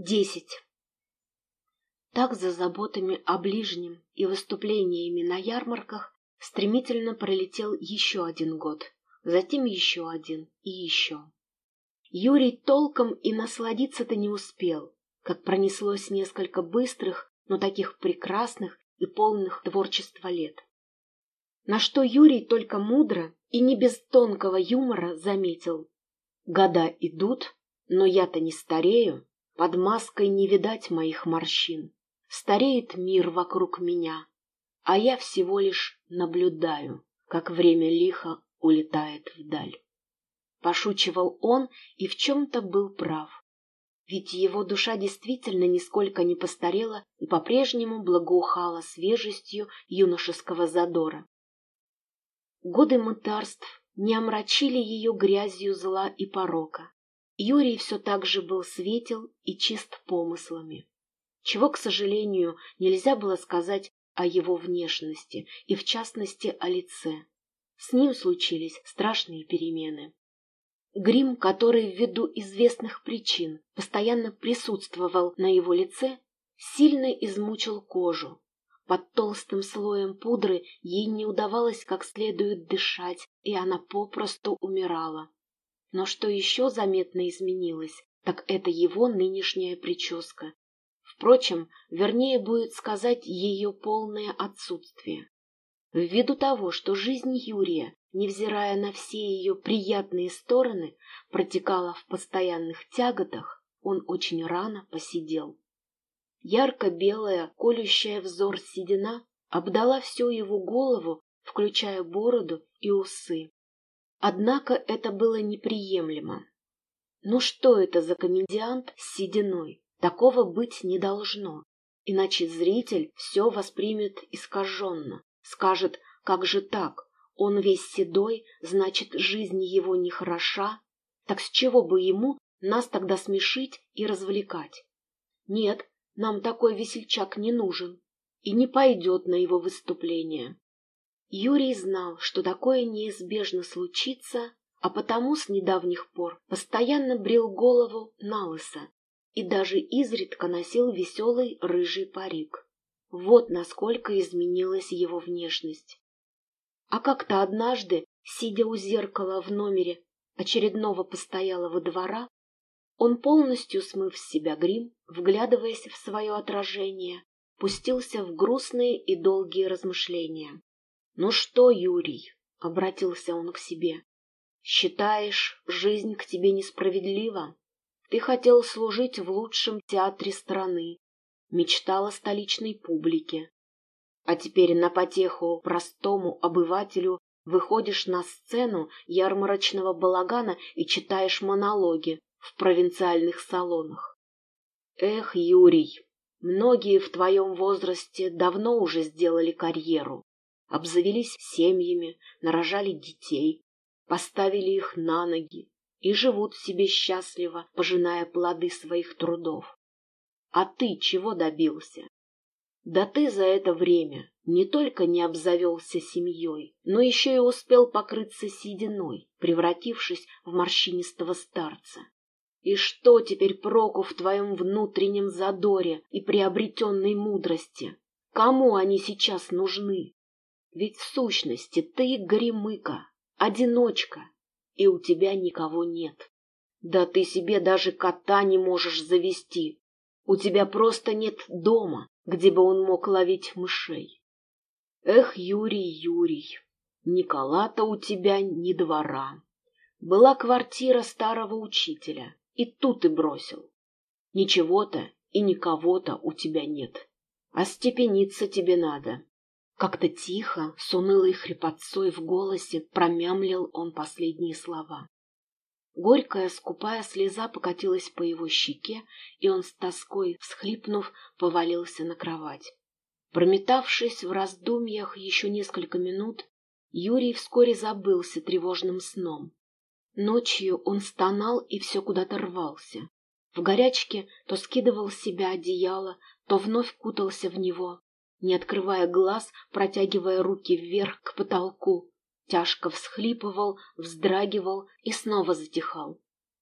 Десять. Так за заботами о ближнем и выступлениями на ярмарках стремительно пролетел еще один год, затем еще один и еще. Юрий толком и насладиться-то не успел, как пронеслось несколько быстрых, но таких прекрасных и полных творчества лет. На что Юрий только мудро и не без тонкого юмора заметил. Года идут, но я-то не старею, под маской не видать моих морщин. Стареет мир вокруг меня, а я всего лишь наблюдаю, как время лихо улетает вдаль. Пошучивал он и в чем-то был прав. Ведь его душа действительно нисколько не постарела и по-прежнему благоухала свежестью юношеского задора. Годы мытарств не омрачили ее грязью зла и порока. Юрий все так же был светел и чист помыслами, чего, к сожалению, нельзя было сказать о его внешности и, в частности, о лице. С ним случились страшные перемены. Грим, который ввиду известных причин постоянно присутствовал на его лице, сильно измучил кожу. Под толстым слоем пудры ей не удавалось как следует дышать, и она попросту умирала. Но что еще заметно изменилось, так это его нынешняя прическа. Впрочем, вернее будет сказать ее полное отсутствие. Ввиду того, что жизнь Юрия, невзирая на все ее приятные стороны, протекала в постоянных тяготах, он очень рано посидел. Ярко-белая, колющая взор седина обдала всю его голову, включая бороду и усы. Однако это было неприемлемо. Ну что это за комедиант с сединой? Такого быть не должно. Иначе зритель все воспримет искаженно. Скажет, как же так? Он весь седой, значит, жизнь его нехороша. Так с чего бы ему нас тогда смешить и развлекать? Нет, нам такой весельчак не нужен и не пойдет на его выступление. Юрий знал, что такое неизбежно случится, а потому с недавних пор постоянно брил голову на лысо и даже изредка носил веселый рыжий парик. Вот насколько изменилась его внешность. А как-то однажды, сидя у зеркала в номере очередного постоялого двора, он, полностью смыв с себя грим, вглядываясь в свое отражение, пустился в грустные и долгие размышления. «Ну что, Юрий?» — обратился он к себе. «Считаешь, жизнь к тебе несправедлива? Ты хотел служить в лучшем театре страны, мечтал о столичной публике. А теперь на потеху простому обывателю выходишь на сцену ярмарочного балагана и читаешь монологи в провинциальных салонах. Эх, Юрий, многие в твоем возрасте давно уже сделали карьеру обзавелись семьями, нарожали детей, поставили их на ноги и живут себе счастливо, пожиная плоды своих трудов. А ты чего добился? Да ты за это время не только не обзавелся семьей, но еще и успел покрыться сединой, превратившись в морщинистого старца. И что теперь проку в твоем внутреннем задоре и приобретенной мудрости? Кому они сейчас нужны? Ведь в сущности ты горемыка, одиночка, и у тебя никого нет. Да ты себе даже кота не можешь завести. У тебя просто нет дома, где бы он мог ловить мышей. Эх, Юрий, Юрий, Никола-то у тебя ни двора. Была квартира старого учителя, и тут и бросил. Ничего-то и никого-то у тебя нет. А степениться тебе надо. Как-то тихо, с унылой хрипотцой в голосе, промямлил он последние слова. Горькая, скупая слеза покатилась по его щеке, и он с тоской, всхлипнув, повалился на кровать. Прометавшись в раздумьях еще несколько минут, Юрий вскоре забылся тревожным сном. Ночью он стонал и все куда-то рвался. В горячке то скидывал с себя одеяло, то вновь кутался в него, не открывая глаз, протягивая руки вверх к потолку. Тяжко всхлипывал, вздрагивал и снова затихал.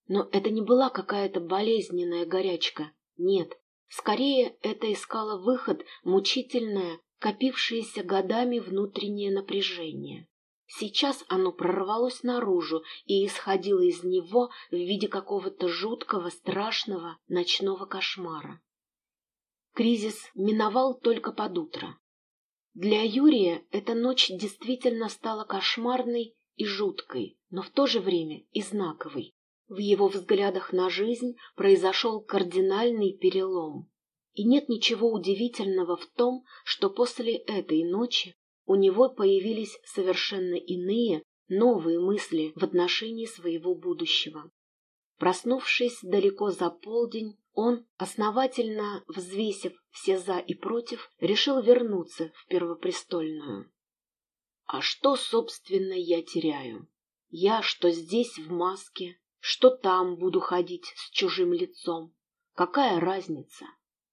Но это не была какая-то болезненная горячка. Нет, скорее это искало выход мучительное, копившееся годами внутреннее напряжение. Сейчас оно прорвалось наружу и исходило из него в виде какого-то жуткого, страшного ночного кошмара. Кризис миновал только под утро. Для Юрия эта ночь действительно стала кошмарной и жуткой, но в то же время и знаковой. В его взглядах на жизнь произошел кардинальный перелом. И нет ничего удивительного в том, что после этой ночи у него появились совершенно иные, новые мысли в отношении своего будущего. Проснувшись далеко за полдень, он, основательно взвесив все «за» и «против», решил вернуться в Первопрестольную. А что, собственно, я теряю? Я что здесь в маске, что там буду ходить с чужим лицом. Какая разница?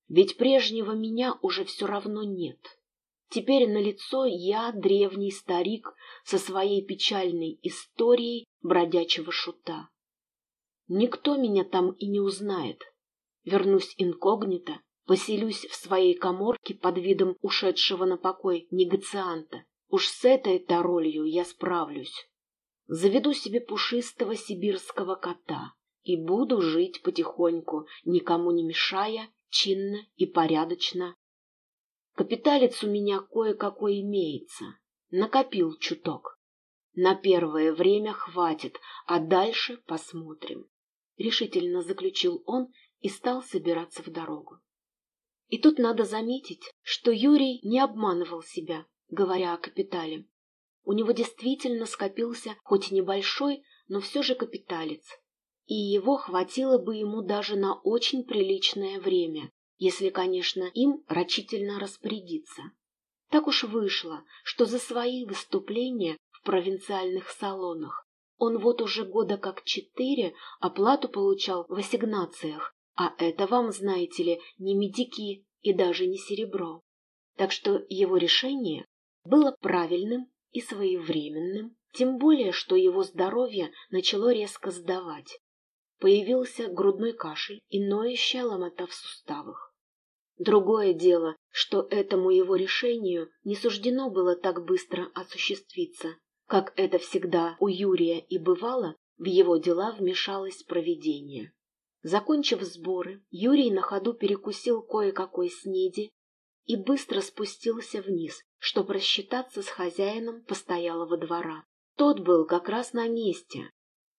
Ведь прежнего меня уже все равно нет. Теперь на лицо я древний старик со своей печальной историей бродячего шута. Никто меня там и не узнает. Вернусь инкогнито, поселюсь в своей коморке под видом ушедшего на покой негацианта. Уж с этой-то ролью я справлюсь. Заведу себе пушистого сибирского кота и буду жить потихоньку, никому не мешая, чинно и порядочно, Капиталец у меня кое-какой имеется. Накопил чуток. На первое время хватит, а дальше посмотрим. Решительно заключил он и стал собираться в дорогу. И тут надо заметить, что Юрий не обманывал себя, говоря о капитале. У него действительно скопился хоть и небольшой, но все же капиталец, и его хватило бы ему даже на очень приличное время, если, конечно, им рачительно распорядиться. Так уж вышло, что за свои выступления в провинциальных салонах он вот уже года как четыре оплату получал в ассигнациях, а это вам, знаете ли, не медики и даже не серебро. Так что его решение было правильным и своевременным, тем более, что его здоровье начало резко сдавать. Появился грудной кашель и ноющая ломота в суставах. Другое дело, что этому его решению не суждено было так быстро осуществиться. Как это всегда у Юрия и бывало, в его дела вмешалось провидение. Закончив сборы, Юрий на ходу перекусил кое-какой снеди и быстро спустился вниз, чтобы рассчитаться с хозяином постоялого двора. Тот был как раз на месте,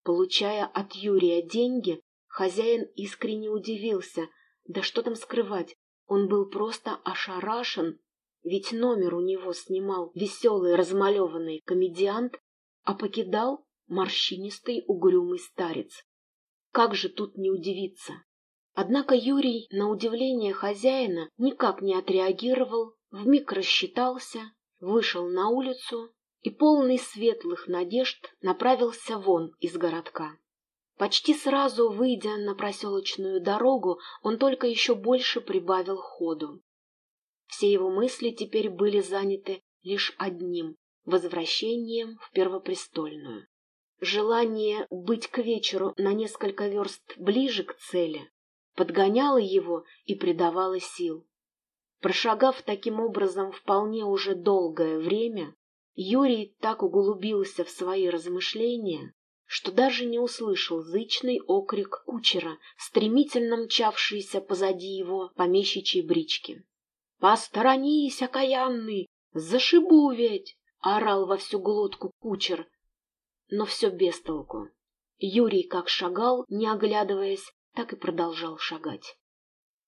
Получая от Юрия деньги, хозяин искренне удивился. Да что там скрывать, он был просто ошарашен, ведь номер у него снимал веселый размалеванный комедиант, а покидал морщинистый угрюмый старец. Как же тут не удивиться? Однако Юрий, на удивление хозяина, никак не отреагировал, вмиг рассчитался, вышел на улицу и, полный светлых надежд, направился вон из городка. Почти сразу, выйдя на проселочную дорогу, он только еще больше прибавил ходу. Все его мысли теперь были заняты лишь одним — возвращением в Первопрестольную. Желание быть к вечеру на несколько верст ближе к цели подгоняло его и придавало сил. Прошагав таким образом вполне уже долгое время, Юрий так углубился в свои размышления, что даже не услышал зычный окрик кучера, стремительно мчавшийся позади его помещичьей брички. «Посторонись, окаянный! Зашибу ведь!» — орал во всю глотку кучер. Но все без толку. Юрий как шагал, не оглядываясь, так и продолжал шагать.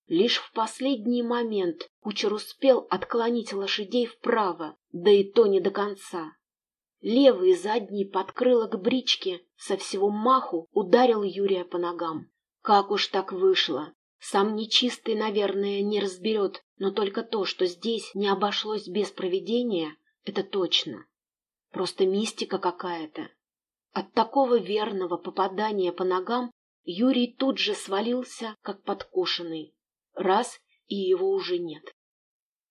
Лишь в последний момент кучер успел отклонить лошадей вправо, да и то не до конца. Левый задний подкрылок брички со всего маху ударил Юрия по ногам. Как уж так вышло. Сам нечистый, наверное, не разберет, но только то, что здесь не обошлось без проведения, это точно. Просто мистика какая-то. От такого верного попадания по ногам Юрий тут же свалился, как подкошенный. Раз, и его уже нет.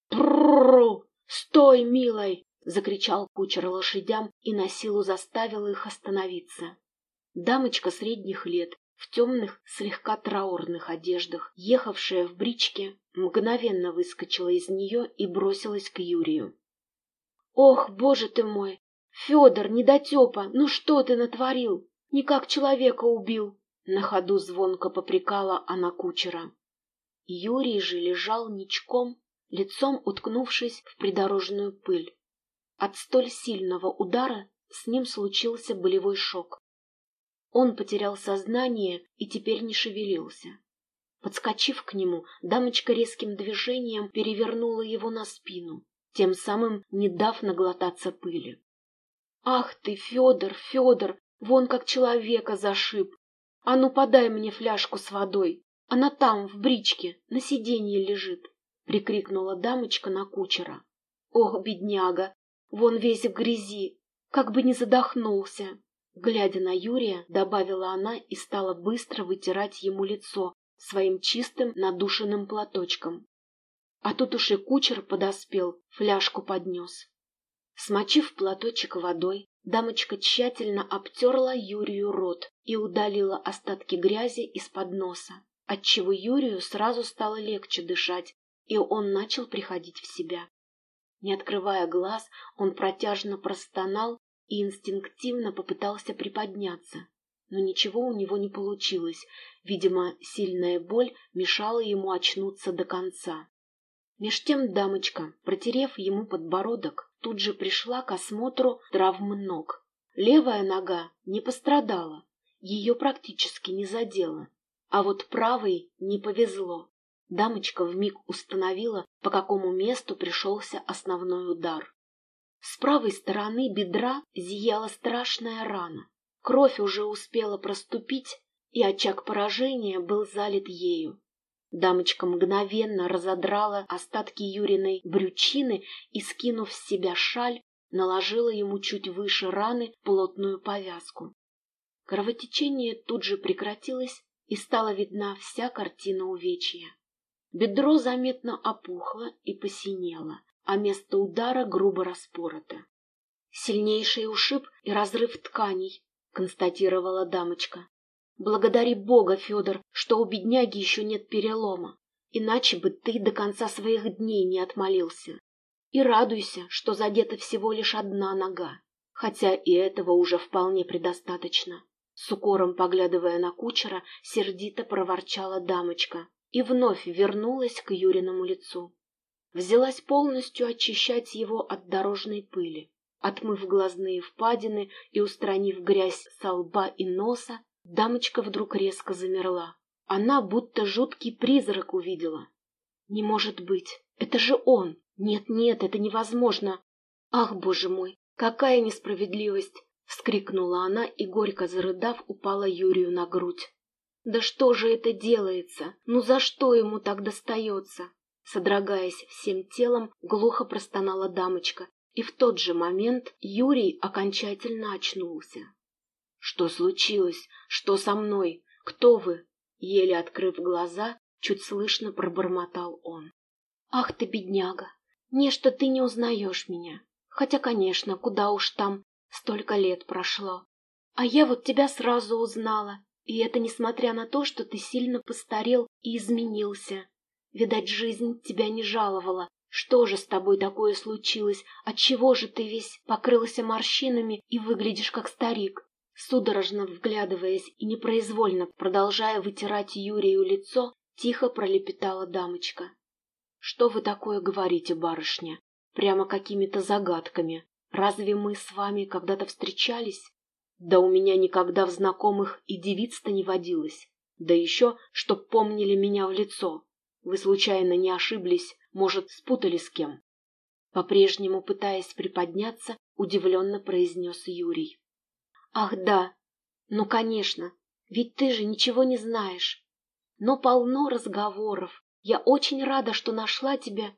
«Пррррррр! Стой, милой!» — закричал кучер лошадям и на силу заставил их остановиться. Дамочка средних лет, в темных, слегка траурных одеждах, ехавшая в бричке, мгновенно выскочила из нее и бросилась к Юрию. «Ох, боже ты мой! Федор, недотепа, ну что ты натворил? Не как человека убил!» На ходу звонко попрекала она кучера. Юрий же лежал ничком, лицом уткнувшись в придорожную пыль. От столь сильного удара с ним случился болевой шок. Он потерял сознание и теперь не шевелился. Подскочив к нему, дамочка резким движением перевернула его на спину, тем самым не дав наглотаться пыли. «Ах ты, Федор, Федор, вон как человека зашиб! А ну подай мне фляжку с водой, она там, в бричке, на сиденье лежит!» — прикрикнула дамочка на кучера. «Ох, бедняга, вон весь в грязи, как бы не задохнулся!» Глядя на Юрия, добавила она и стала быстро вытирать ему лицо своим чистым надушенным платочком. А тут уж и кучер подоспел, фляжку поднес. Смочив платочек водой, дамочка тщательно обтерла Юрию рот и удалила остатки грязи из-под носа, отчего Юрию сразу стало легче дышать, и он начал приходить в себя. Не открывая глаз, он протяжно простонал и инстинктивно попытался приподняться. Но ничего у него не получилось. Видимо, сильная боль мешала ему очнуться до конца. Меж тем дамочка, протерев ему подбородок, тут же пришла к осмотру травмы ног. Левая нога не пострадала, ее практически не задело, а вот правой не повезло. Дамочка вмиг установила, по какому месту пришелся основной удар. С правой стороны бедра зияла страшная рана. Кровь уже успела проступить, и очаг поражения был залит ею. Дамочка мгновенно разодрала остатки Юриной брючины и, скинув с себя шаль, наложила ему чуть выше раны плотную повязку. Кровотечение тут же прекратилось, и стала видна вся картина увечья. Бедро заметно опухло и посинело, а место удара грубо распорото. «Сильнейший ушиб и разрыв тканей», — констатировала дамочка. «Благодари Бога, Федор, что у бедняги еще нет перелома, иначе бы ты до конца своих дней не отмолился. И радуйся, что задета всего лишь одна нога, хотя и этого уже вполне предостаточно». С укором поглядывая на кучера, сердито проворчала дамочка и вновь вернулась к Юриному лицу взялась полностью очищать его от дорожной пыли. Отмыв глазные впадины и устранив грязь со лба и носа, дамочка вдруг резко замерла. Она будто жуткий призрак увидела. «Не может быть! Это же он! Нет-нет, это невозможно! Ах, боже мой, какая несправедливость!» — вскрикнула она и, горько зарыдав, упала Юрию на грудь. «Да что же это делается? Ну за что ему так достается? Содрогаясь всем телом, глухо простонала дамочка, и в тот же момент Юрий окончательно очнулся. «Что случилось? Что со мной? Кто вы?» Еле открыв глаза, чуть слышно пробормотал он. «Ах ты, бедняга! Нечто ты не узнаешь меня. Хотя, конечно, куда уж там, столько лет прошло. А я вот тебя сразу узнала, и это несмотря на то, что ты сильно постарел и изменился. Видать, жизнь тебя не жаловала. Что же с тобой такое случилось? Отчего же ты весь покрылся морщинами и выглядишь как старик? Судорожно вглядываясь и непроизвольно продолжая вытирать Юрию лицо, тихо пролепетала дамочка. «Что вы такое говорите, барышня? Прямо какими-то загадками. Разве мы с вами когда-то встречались? Да у меня никогда в знакомых и девиц-то не водилось. Да еще, чтоб помнили меня в лицо. Вы случайно не ошиблись, может, спутали с кем?» По-прежнему, пытаясь приподняться, удивленно произнес Юрий. «Ах, да! Ну, конечно! Ведь ты же ничего не знаешь! Но полно разговоров! Я очень рада, что нашла тебя!»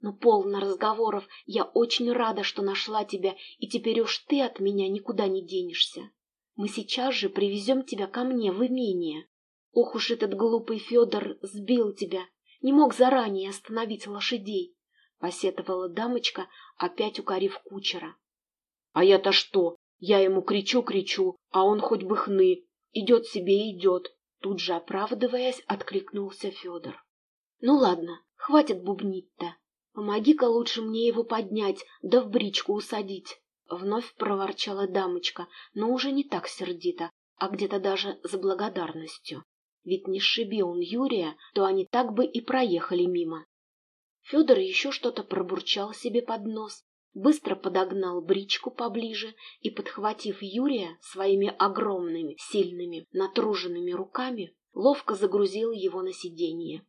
«Ну, полно разговоров! Я очень рада, что нашла тебя, и теперь уж ты от меня никуда не денешься! Мы сейчас же привезем тебя ко мне в имение!» Ох уж этот глупый Федор сбил тебя, не мог заранее остановить лошадей, — посетовала дамочка, опять укорив кучера. — А я-то что? Я ему кричу-кричу, а он хоть бы хны. Идет себе идет, тут же оправдываясь, откликнулся Федор. Ну ладно, хватит бубнить-то. Помоги-ка лучше мне его поднять, да в бричку усадить. Вновь проворчала дамочка, но уже не так сердито, а где-то даже с благодарностью. Ведь не сшиби он Юрия, то они так бы и проехали мимо. Федор еще что-то пробурчал себе под нос, быстро подогнал бричку поближе и, подхватив Юрия своими огромными, сильными, натруженными руками, ловко загрузил его на сиденье.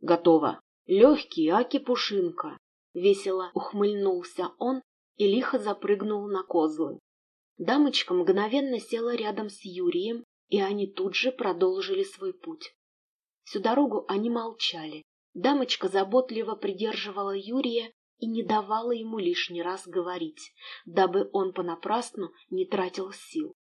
«Готово! Легкий, аки пушинка!» Весело ухмыльнулся он и лихо запрыгнул на козлы. Дамочка мгновенно села рядом с Юрием, и они тут же продолжили свой путь. Всю дорогу они молчали. Дамочка заботливо придерживала Юрия и не давала ему лишний раз говорить, дабы он понапрасну не тратил сил.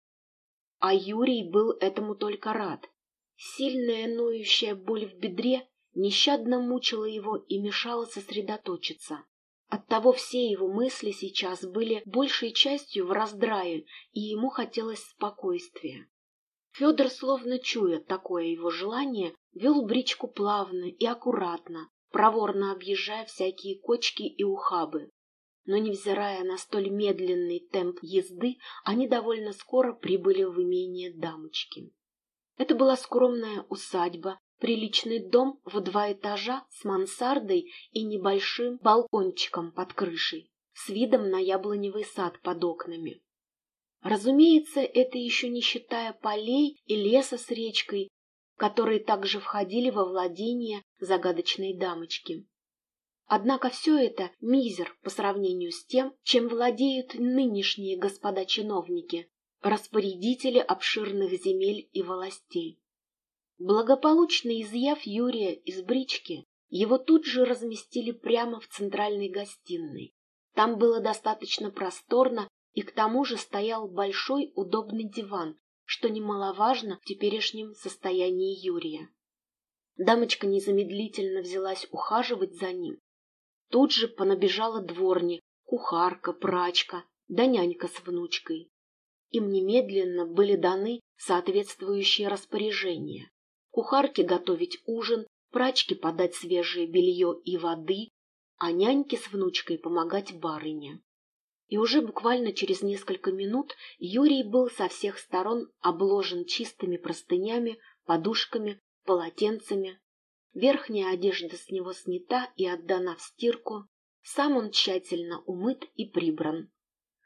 А Юрий был этому только рад. Сильная ноющая боль в бедре нещадно мучила его и мешала сосредоточиться. Оттого все его мысли сейчас были большей частью в раздрае, и ему хотелось спокойствия. Федор, словно чуя такое его желание, вел бричку плавно и аккуратно, проворно объезжая всякие кочки и ухабы. Но, невзирая на столь медленный темп езды, они довольно скоро прибыли в имение дамочки. Это была скромная усадьба, приличный дом в два этажа с мансардой и небольшим балкончиком под крышей, с видом на яблоневый сад под окнами. Разумеется, это еще не считая полей и леса с речкой, которые также входили во владение загадочной дамочки. Однако все это мизер по сравнению с тем, чем владеют нынешние господа-чиновники, распорядители обширных земель и властей. Благополучно изъяв Юрия из брички, его тут же разместили прямо в центральной гостиной. Там было достаточно просторно, и к тому же стоял большой удобный диван, что немаловажно в теперешнем состоянии Юрия. Дамочка незамедлительно взялась ухаживать за ним. Тут же понабежала дворни, кухарка, прачка, да нянька с внучкой. Им немедленно были даны соответствующие распоряжения кухарке готовить ужин, прачке подать свежее белье и воды, а няньке с внучкой помогать барыне. И уже буквально через несколько минут Юрий был со всех сторон обложен чистыми простынями, подушками, полотенцами. Верхняя одежда с него снята и отдана в стирку. Сам он тщательно умыт и прибран.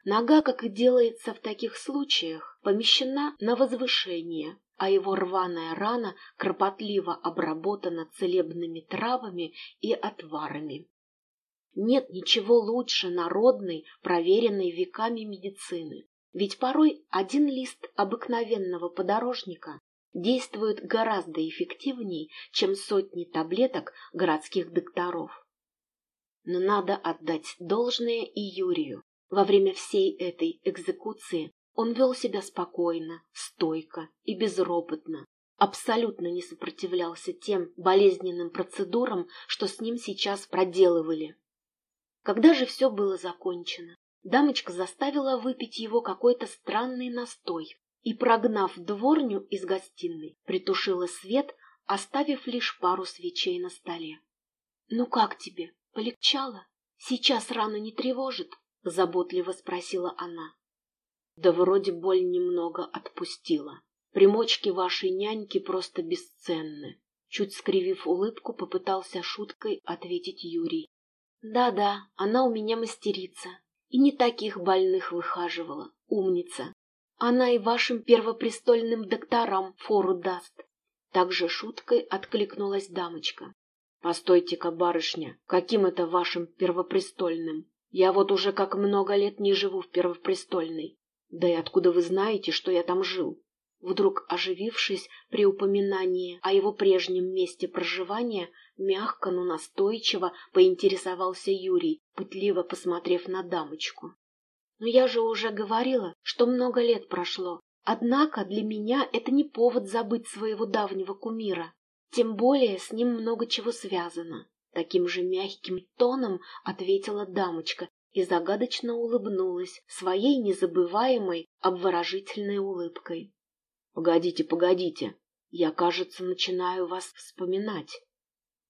Нога, как и делается в таких случаях, помещена на возвышение, а его рваная рана кропотливо обработана целебными травами и отварами. Нет ничего лучше народной, проверенной веками медицины, ведь порой один лист обыкновенного подорожника действует гораздо эффективнее, чем сотни таблеток городских докторов. Но надо отдать должное и Юрию. Во время всей этой экзекуции он вел себя спокойно, стойко и безропотно, абсолютно не сопротивлялся тем болезненным процедурам, что с ним сейчас проделывали. Когда же все было закончено, дамочка заставила выпить его какой-то странный настой и, прогнав дворню из гостиной, притушила свет, оставив лишь пару свечей на столе. — Ну как тебе, полегчало? Сейчас рана не тревожит? — заботливо спросила она. Да вроде боль немного отпустила. Примочки вашей няньки просто бесценны. Чуть скривив улыбку, попытался шуткой ответить Юрий. Да-да, она у меня мастерица. И не таких больных выхаживала. Умница. Она и вашим первопрестольным докторам фору даст. Также шуткой откликнулась дамочка. Постойте-ка, барышня, каким это вашим первопрестольным? Я вот уже как много лет не живу в первопрестольной. Да и откуда вы знаете, что я там жил? Вдруг оживившись при упоминании о его прежнем месте проживания, мягко, но настойчиво поинтересовался Юрий, пытливо посмотрев на дамочку. «Но я же уже говорила, что много лет прошло. Однако для меня это не повод забыть своего давнего кумира. Тем более с ним много чего связано». Таким же мягким тоном ответила дамочка и загадочно улыбнулась своей незабываемой обворожительной улыбкой. Погодите, погодите, я, кажется, начинаю вас вспоминать.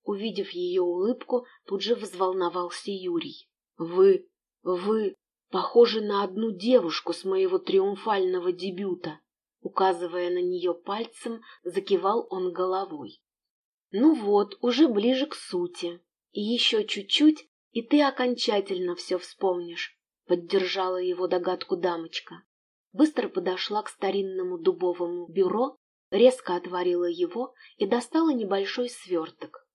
Увидев ее улыбку, тут же взволновался Юрий. Вы, вы похожи на одну девушку с моего триумфального дебюта. Указывая на нее пальцем, закивал он головой. Ну вот, уже ближе к сути. И еще чуть-чуть, и ты окончательно все вспомнишь, поддержала его догадку дамочка. Быстро подошла к старинному дубовому бюро, резко отворила его и достала небольшой сверток.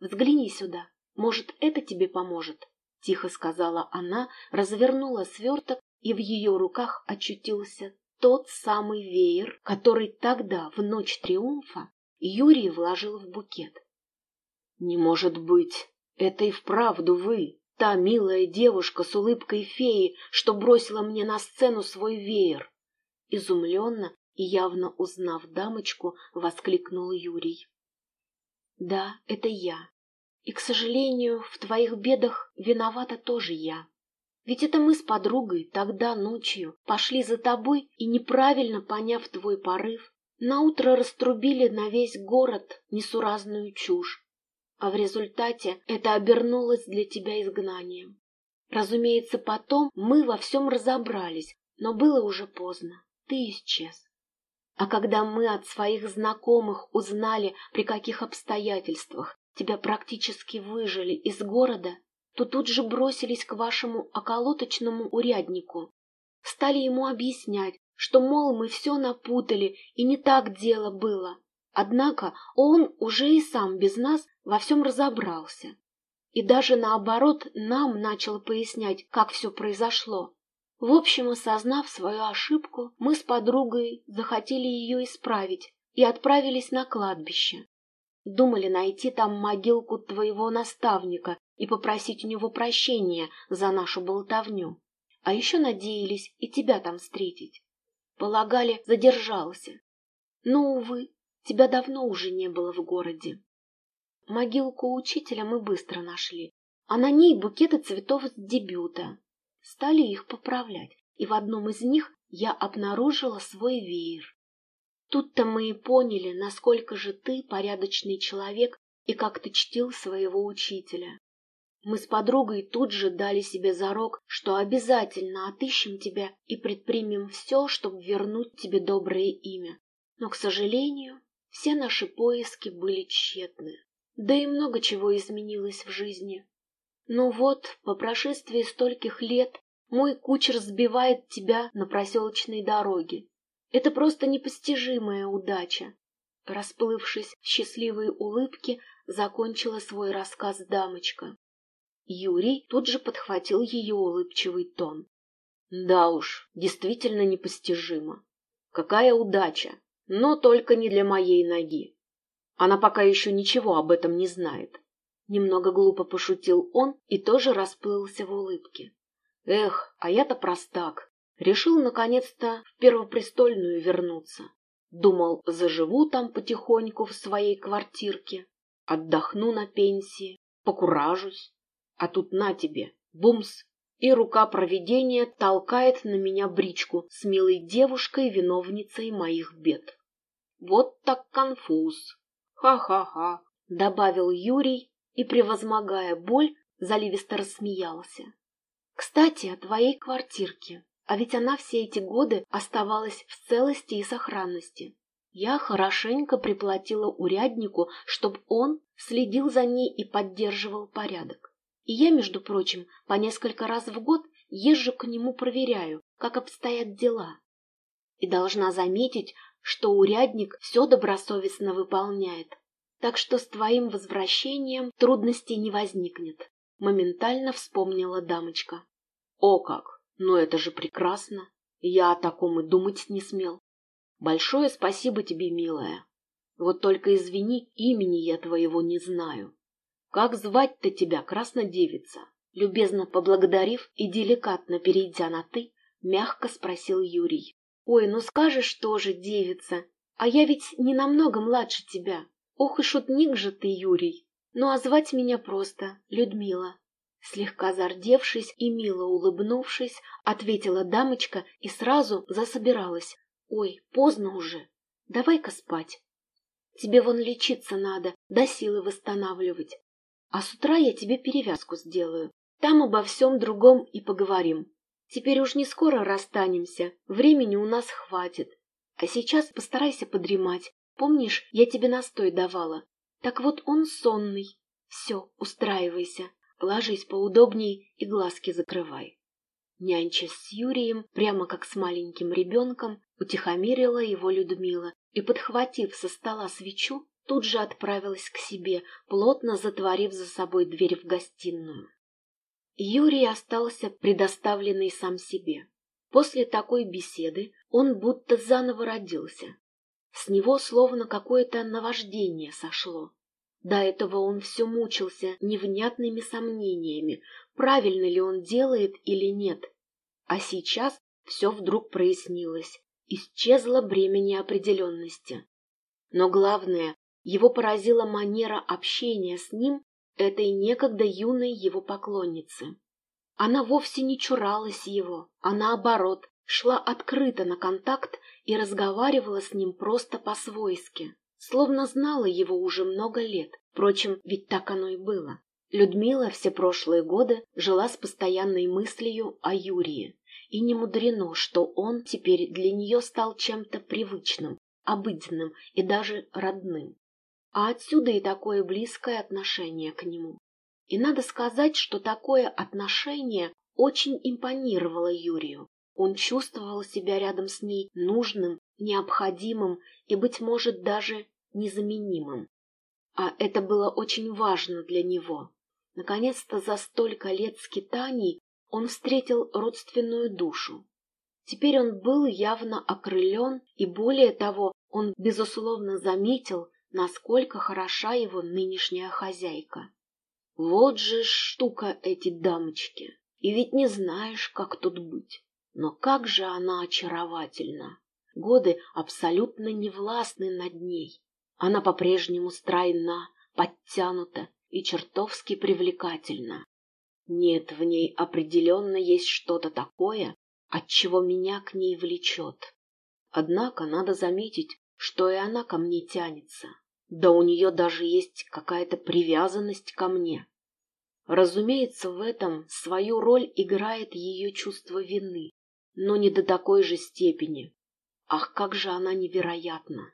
«Взгляни сюда, может, это тебе поможет?» — тихо сказала она, развернула сверток, и в ее руках очутился тот самый веер, который тогда, в ночь триумфа, Юрий вложил в букет. «Не может быть! Это и вправду вы, та милая девушка с улыбкой феи, что бросила мне на сцену свой веер!» Изумленно и явно узнав дамочку, воскликнул Юрий. «Да, это я. И, к сожалению, в твоих бедах виновата тоже я. Ведь это мы с подругой тогда ночью пошли за тобой и, неправильно поняв твой порыв, наутро раструбили на весь город несуразную чушь. А в результате это обернулось для тебя изгнанием. Разумеется, потом мы во всем разобрались, но было уже поздно. Ты исчез. А когда мы от своих знакомых узнали, при каких обстоятельствах тебя практически выжили из города, то тут же бросились к вашему околоточному уряднику. Стали ему объяснять, что, мол, мы все напутали, и не так дело было. Однако он уже и сам без нас во всем разобрался. И даже наоборот нам начал пояснять, как все произошло. В общем, осознав свою ошибку, мы с подругой захотели ее исправить и отправились на кладбище. Думали найти там могилку твоего наставника и попросить у него прощения за нашу болтовню. А еще надеялись и тебя там встретить. Полагали, задержался. Но, увы, тебя давно уже не было в городе. Могилку учителя мы быстро нашли, а на ней букеты цветов с дебюта. Стали их поправлять, и в одном из них я обнаружила свой веер. Тут-то мы и поняли, насколько же ты порядочный человек и как ты чтил своего учителя. Мы с подругой тут же дали себе зарок, что обязательно отыщем тебя и предпримем все, чтобы вернуть тебе доброе имя. Но, к сожалению, все наши поиски были тщетны. Да и много чего изменилось в жизни. Но вот, по прошествии стольких лет, мой кучер сбивает тебя на проселочной дороге. Это просто непостижимая удача. Расплывшись в счастливой улыбке, закончила свой рассказ дамочка. Юрий тут же подхватил ее улыбчивый тон. Да уж, действительно непостижимо. Какая удача, но только не для моей ноги. Она пока еще ничего об этом не знает. Немного глупо пошутил он и тоже расплылся в улыбке. Эх, а я-то простак. Решил наконец-то в Первопрестольную вернуться. Думал, заживу там потихоньку в своей квартирке, отдохну на пенсии, покуражусь. А тут на тебе, бумс, и рука провидения толкает на меня бричку с милой девушкой, виновницей моих бед. Вот так конфуз. Ха-ха-ха, добавил Юрий и, превозмогая боль, заливисто рассмеялся. Кстати, о твоей квартирке. А ведь она все эти годы оставалась в целости и сохранности. Я хорошенько приплатила уряднику, чтобы он следил за ней и поддерживал порядок. И я, между прочим, по несколько раз в год езжу к нему проверяю, как обстоят дела. И должна заметить, что урядник все добросовестно выполняет. Так что с твоим возвращением трудностей не возникнет. Моментально вспомнила дамочка. О как! Ну это же прекрасно! Я о таком и думать не смел. Большое спасибо тебе, милая. Вот только извини, имени я твоего не знаю. «Как звать-то тебя, краснодевица?» Любезно поблагодарив и деликатно перейдя на «ты», мягко спросил Юрий. «Ой, ну скажешь тоже, девица, а я ведь не намного младше тебя. Ох и шутник же ты, Юрий. Ну а звать меня просто Людмила». Слегка зардевшись и мило улыбнувшись, ответила дамочка и сразу засобиралась. «Ой, поздно уже, давай-ка спать. Тебе вон лечиться надо, да силы восстанавливать. А с утра я тебе перевязку сделаю. Там обо всем другом и поговорим. Теперь уж не скоро расстанемся, времени у нас хватит. А сейчас постарайся подремать. Помнишь, я тебе настой давала? Так вот он сонный. Все, устраивайся. Ложись поудобней и глазки закрывай. Нянча с Юрием, прямо как с маленьким ребенком, утихомирила его Людмила и, подхватив со стола свечу, тут же отправилась к себе, плотно затворив за собой дверь в гостиную. Юрий остался предоставленный сам себе. После такой беседы он будто заново родился. С него словно какое-то наваждение сошло. До этого он все мучился невнятными сомнениями, правильно ли он делает или нет. А сейчас все вдруг прояснилось, исчезло бремя неопределенности. Но главное, его поразила манера общения с ним этой некогда юной его поклонницы. Она вовсе не чуралась его, а наоборот, шла открыто на контакт и разговаривала с ним просто по-свойски, словно знала его уже много лет. Впрочем, ведь так оно и было. Людмила все прошлые годы жила с постоянной мыслью о Юрии, и не мудрено, что он теперь для нее стал чем-то привычным, обыденным и даже родным. А отсюда и такое близкое отношение к нему. И надо сказать, что такое отношение очень импонировало Юрию. Он чувствовал себя рядом с ней нужным, необходимым и, быть может, даже незаменимым. А это было очень важно для него. Наконец-то за столько лет скитаний он встретил родственную душу. Теперь он был явно окрылен, и более того, он, безусловно, заметил, насколько хороша его нынешняя хозяйка. Вот же штука эти дамочки, и ведь не знаешь, как тут быть. Но как же она очаровательна! Годы абсолютно не властны над ней. Она по-прежнему стройна, подтянута и чертовски привлекательна. Нет, в ней определенно есть что-то такое, от чего меня к ней влечет. Однако надо заметить, что и она ко мне тянется. Да у нее даже есть какая-то привязанность ко мне. Разумеется, в этом свою роль играет ее чувство вины, но не до такой же степени. Ах, как же она невероятна!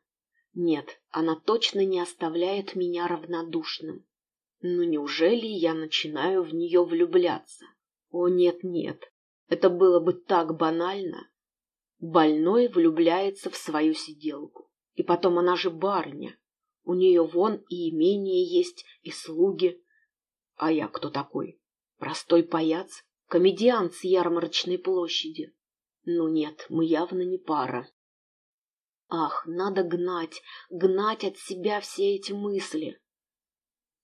Нет, она точно не оставляет меня равнодушным. Но неужели я начинаю в нее влюбляться? О, нет-нет, это было бы так банально. Больной влюбляется в свою сиделку. И потом она же барыня. У нее вон и имение есть, и слуги. А я кто такой? Простой паяц? Комедиант с ярмарочной площади? Ну нет, мы явно не пара. Ах, надо гнать, гнать от себя все эти мысли.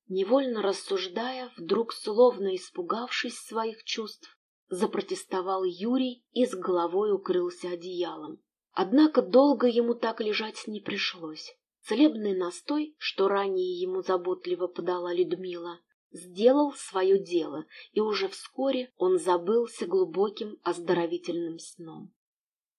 Невольно рассуждая, вдруг, словно испугавшись своих чувств, запротестовал Юрий и с головой укрылся одеялом. Однако долго ему так лежать не пришлось. Целебный настой, что ранее ему заботливо подала Людмила, сделал свое дело, и уже вскоре он забылся глубоким оздоровительным сном.